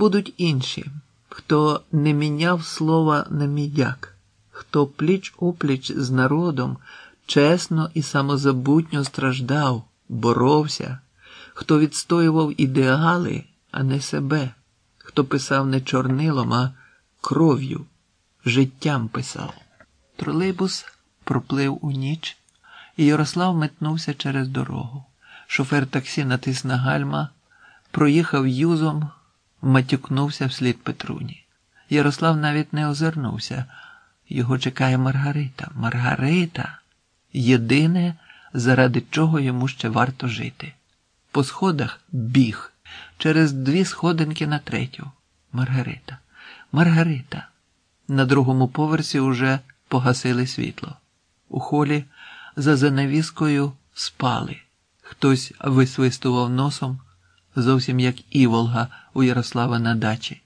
Будуть інші, хто не міняв слова на мідяк, хто пліч опліч з народом чесно і самозабутньо страждав, боровся, хто відстоював ідеали, а не себе, хто писав не чорнилом, а кров'ю, життям писав. Тролейбус проплив у ніч, і Ярослав метнувся через дорогу. Шофер таксі натис на гальма, проїхав юзом, матюкнувся вслід Петруні. Ярослав навіть не озирнувся. Його чекає Маргарита. Маргарита єдине, заради чого йому ще варто жити. По сходах біг, через дві сходинки на третю. Маргарита, Маргарита. На другому поверсі уже погасили світло. У холі за занавіскою спали. Хтось висвистував носом, зовсім як іволга у Ярослава на дачі.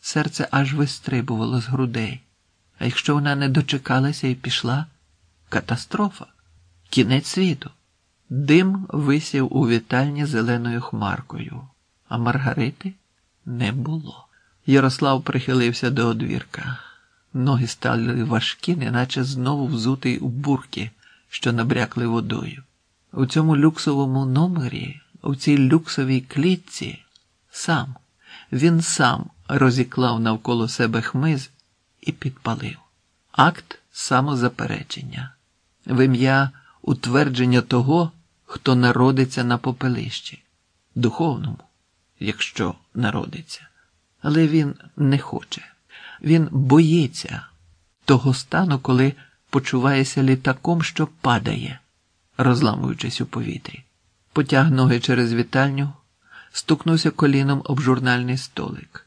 Серце аж вистрибувало з грудей. А якщо вона не дочекалася і пішла, катастрофа, кінець світу. Дим висів у вітальні зеленою хмаркою, а Маргарити не було. Ярослав прихилився до одвірка. Ноги стали важкі, неначе знову взутий у бурки, що набрякли водою. У цьому люксовому номері, у цій люксовій клітці, сам, він сам розіклав навколо себе хмиз і підпалив. Акт самозаперечення, в ім'я утвердження того, хто народиться на попелищі, духовному, якщо народиться. Але він не хоче, він боїться того стану, коли почувається літаком, що падає, розламуючись у повітрі. Потяг ноги через вітальню, стукнувся коліном об журнальний столик.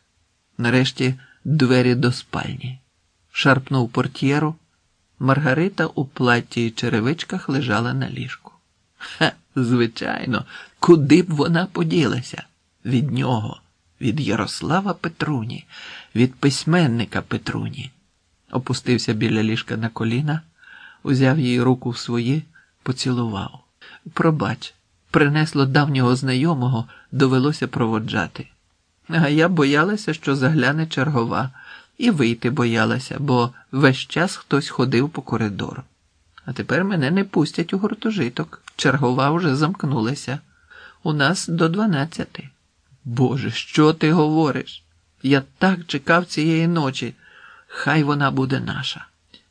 Нарешті двері до спальні. Шарпнув портьєру. Маргарита у платті і черевичках лежала на ліжку. Ха, звичайно, куди б вона поділася? Від нього, від Ярослава Петруні, від письменника Петруні. Опустився біля ліжка на коліна, узяв її руку в свої, поцілував. Пробач, принесло давнього знайомого, довелося проводжати. А я боялася, що загляне чергова, і вийти боялася, бо весь час хтось ходив по коридору. А тепер мене не пустять у гуртожиток. Чергова вже замкнулася. У нас до дванадцяти. Боже, що ти говориш? Я так чекав цієї ночі. Хай вона буде наша.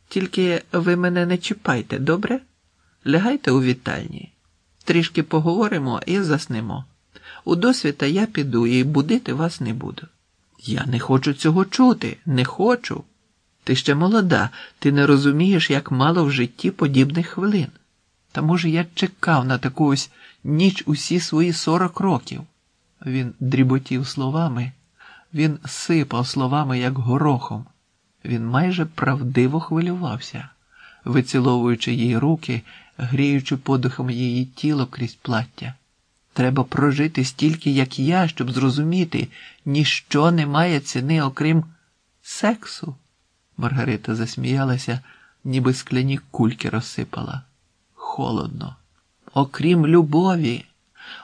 Тільки ви мене не чіпайте, добре? Лягайте у вітальні. Трішки поговоримо і заснемо. У досвіта я піду і будити вас не буду. Я не хочу цього чути, не хочу. Ти ще молода, ти не розумієш, як мало в житті подібних хвилин. Та, може, я чекав на таку ось ніч усі свої сорок років. Він дріботів словами, він сипав словами, як горохом. Він майже правдиво хвилювався, виціловуючи їй руки, гріючи подихом її тіло крізь плаття. Треба прожити стільки, як я, щоб зрозуміти, ніщо не має ціни, окрім сексу. Маргарита засміялася, ніби скляні кульки розсипала. Холодно. Окрім любові,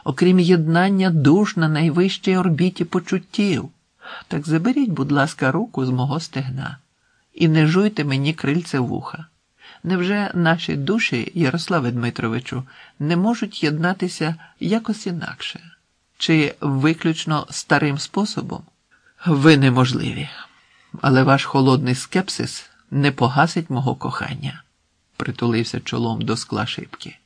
окрім єднання душ на найвищій орбіті почуттів. Так заберіть, будь ласка, руку з мого стегна і не жуйте мені крильце вуха. Невже наші душі, Ярославе Дмитровичу, не можуть єднатися якось інакше? Чи виключно старим способом? Ви неможливі, але ваш холодний скепсис не погасить мого кохання, притулився чолом до скла шибки.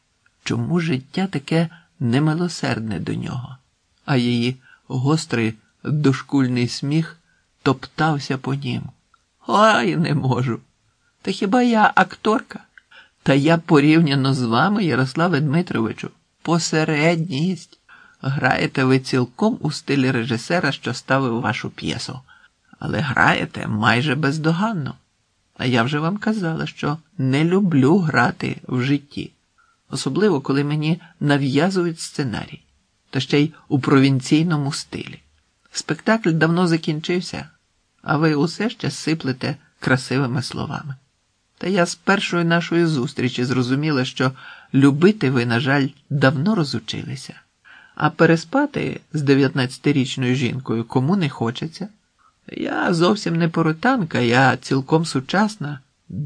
Чому життя таке немилосердне до нього, а її гострий дошкульний сміх топтався по нім? Ой, не можу. Та хіба я акторка? Та я порівняно з вами, Ярославе Дмитровичу, посередність. Граєте ви цілком у стилі режисера, що ставив вашу п'єсу, але граєте майже бездоганно. А я вже вам казала, що не люблю грати в житті, особливо коли мені нав'язують сценарій, та ще й у провінційному стилі. Спектакль давно закінчився, а ви усе ще сиплете красивими словами. Та я з першої нашої зустрічі зрозуміла, що любити ви, на жаль, давно розучилися. А переспати з 19-річною жінкою кому не хочеться. Я зовсім не поротанка, я цілком сучасна.